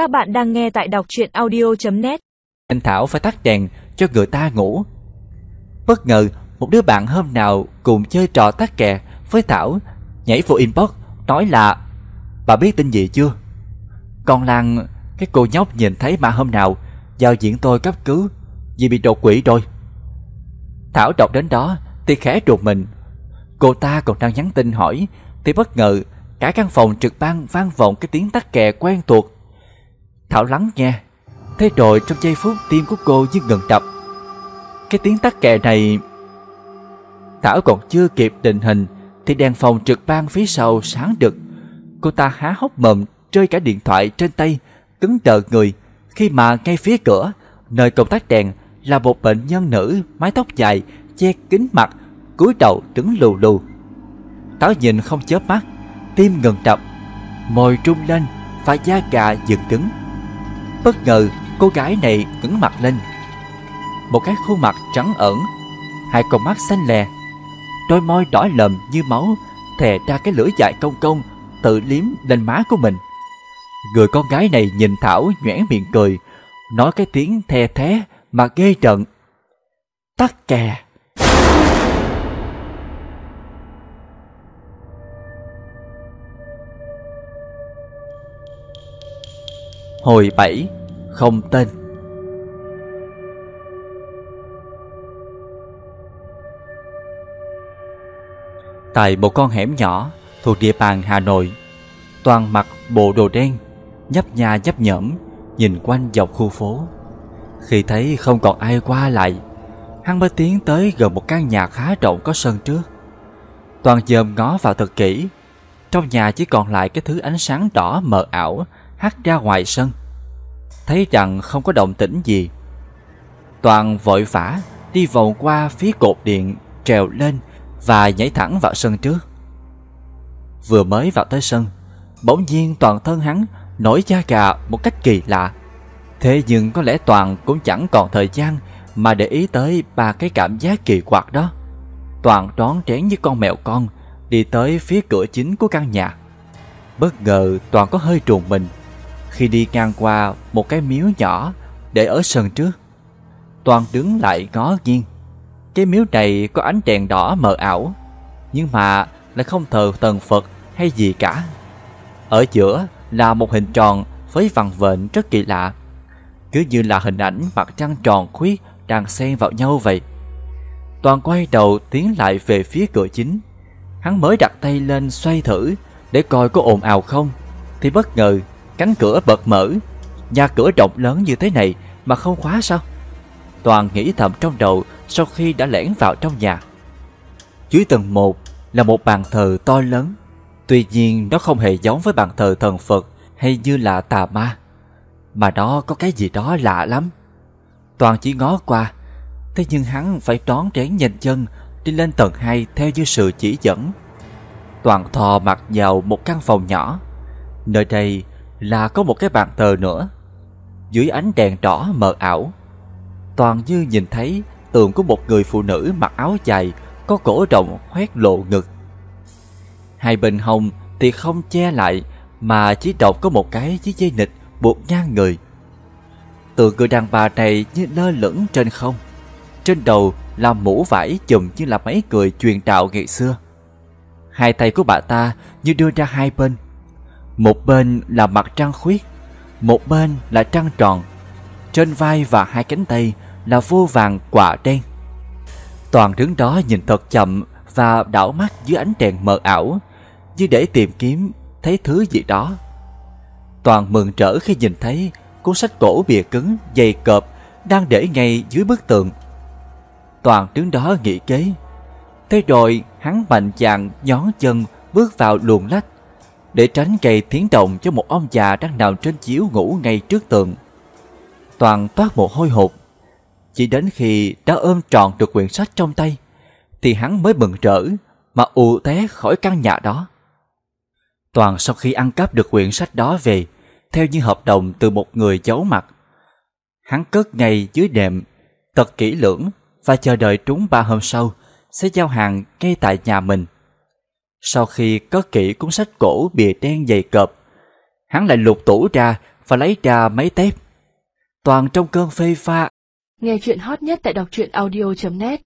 Các bạn đang nghe tại đọc truyện audio.net Anh Thảo phải tắt đèn cho người ta ngủ. Bất ngờ một đứa bạn hôm nào cùng chơi trò tắt kè với Thảo Nhảy vô inbox nói là Bà biết tin gì chưa? Con Lan, cái cô nhóc nhìn thấy mà hôm nào Giao diện tôi cấp cứu Vì bị đột quỷ rồi. Thảo đọc đến đó thì khẽ trục mình. Cô ta còn đang nhắn tin hỏi Thì bất ngờ cả căn phòng trực ban vang vọng cái tiếng tắt kè quen thuộc. Thảo lắng nghe. Thế rồi trong giây phút tim của cô như ngừng đập. Cái tiếng tắt kè này, Thảo còn chưa kịp định hình, Thì đèn phòng trực ban phía sau sáng đực Cô ta há hốc mồm, Rơi cả điện thoại trên tay, Cứng đờ người. Khi mà ngay phía cửa, Nơi công tắc đèn, Là một bệnh nhân nữ, Mái tóc dài, Che kính mặt, cúi đầu đứng lù lù. Thảo nhìn không chớp mắt, Tim ngừng đập. Môi trung lên Và da gà dựng đứng. Bất ngờ, cô gái này ngẩng mặt lên. Một cái khuôn mặt trắng ẩn, Hai con mắt xanh lè, Đôi môi đỏ lầm như máu, Thè ra cái lưỡi dài cong cong, Tự liếm lên má của mình. Người con gái này nhìn Thảo nhoẻn miệng cười, Nói cái tiếng the thé Mà ghê trận Tắc kè. Hồi 7 Không tên. Tại một con hẻm nhỏ thuộc địa bàn Hà Nội, Toàn mặc bộ đồ đen, Nhấp nhà nhấp nhẫm Nhìn quanh dọc khu phố. Khi thấy không còn ai qua lại, Hắn mới tiến tới gần một căn nhà khá rộng có sân trước. Toàn dòm ngó vào thật kỹ, Trong nhà chỉ còn lại cái thứ ánh sáng đỏ mờ ảo hắt ra ngoài sân. Thấy rằng không có động tĩnh gì, toàn vội vã đi vòng qua phía cột điện, trèo lên và nhảy thẳng vào sân trước. Vừa mới vào tới sân, bỗng nhiên toàn thân hắn nổi da gà một cách kỳ lạ. Thế nhưng có lẽ toàn cũng chẳng còn thời gian mà để ý tới ba cái cảm giác kỳ quặc đó. Toàn đón trén như con mèo con, đi tới phía cửa chính của căn nhà. Bất ngờ toàn có hơi trùng mình khi đi ngang qua một cái miếu nhỏ để ở sân trước. Toàn đứng lại ngó nghiêng. Cái miếu này có ánh đèn đỏ mờ ảo, nhưng mà lại không thờ thần Phật hay gì cả. Ở giữa là một hình tròn với vằn vện rất kỳ lạ, cứ như là hình ảnh mặt trăng tròn khuyết đang xen vào nhau vậy. Toàn quay đầu tiến lại về phía cửa chính. Hắn mới đặt tay lên xoay thử để coi có ồn ào không, thì bất ngờ Cánh cửa bật mở. Nhà cửa rộng lớn như thế này Mà không khóa sao? Toàn nghĩ thầm trong đầu Sau khi đã lẻn vào trong nhà. Dưới tầng 1 là một bàn thờ to lớn. Tuy nhiên nó không hề giống với bàn thờ thần Phật Hay như là tà ma, Mà nó có cái gì đó lạ lắm. Toàn chỉ ngó qua, Thế nhưng hắn phải đón trén nhanh chân, Đi lên tầng 2 theo như sự chỉ dẫn. Toàn thò mặt vào một căn phòng nhỏ. Nơi đây là có một cái bàn thờ nữa. Dưới ánh đèn đỏ mờ ảo, toàn như nhìn thấy tượng của một người phụ nữ mặc áo dài có cổ rộng khoét lộ ngực. Hai bên hông thì không che lại mà chỉ độc có một cái chiếc dây nịch buộc ngang người. Tượng người đàn bà này như lơ lửng trên không. Trên đầu là mũ vải chùm như là mấy người truyền đạo ngày xưa. Hai tay của bà ta như đưa ra hai bên một bên là mặt trăng khuyết, một bên là trăng tròn. Trên vai và hai cánh tay là vô vàng quả đen. Toàn đứng đó nhìn thật chậm và đảo mắt dưới ánh đèn mờ ảo, như để tìm kiếm thấy thứ gì đó. Toàn mừng rỡ khi nhìn thấy cuốn sách cổ bìa cứng, dày cộp đang để ngay dưới bức tường. Toàn đứng đó nghĩ kế. Thế rồi hắn mạnh dạn nhón chân bước vào luồng lách để tránh gây tiếng động cho một ông già đang nằm trên chiếu ngủ ngay trước tường. Toàn toát một hôi hột. Chỉ đến khi đã ôm trọn được quyển sách trong tay, thì hắn mới mừng rỡ mà ù té khỏi căn nhà đó. Toàn sau khi ăn cắp được quyển sách đó về, theo như hợp đồng từ một người giấu mặt, hắn cất ngay dưới đệm, thật kỹ lưỡng và chờ đợi trúng ba hôm sau sẽ giao hàng ngay tại nhà mình. Sau khi cất kỹ cuốn sách cổ bìa đen dày cộp, hắn lại lục tủ ra và lấy ra mấy tép. Toàn trong cơn phê pha Nghe chuyện hot nhất tại đọc truyện audio.net